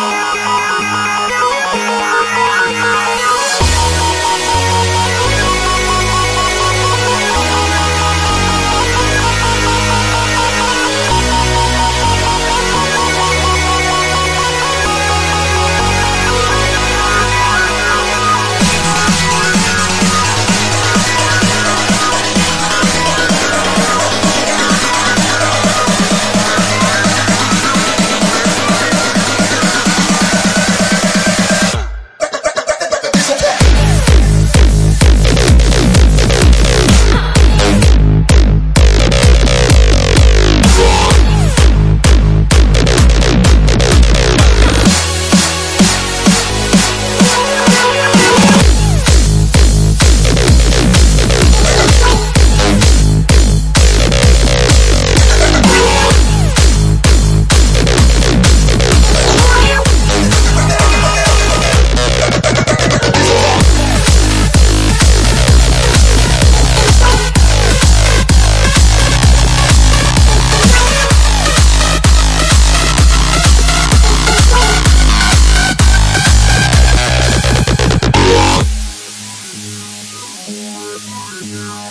Yeah. Yeah.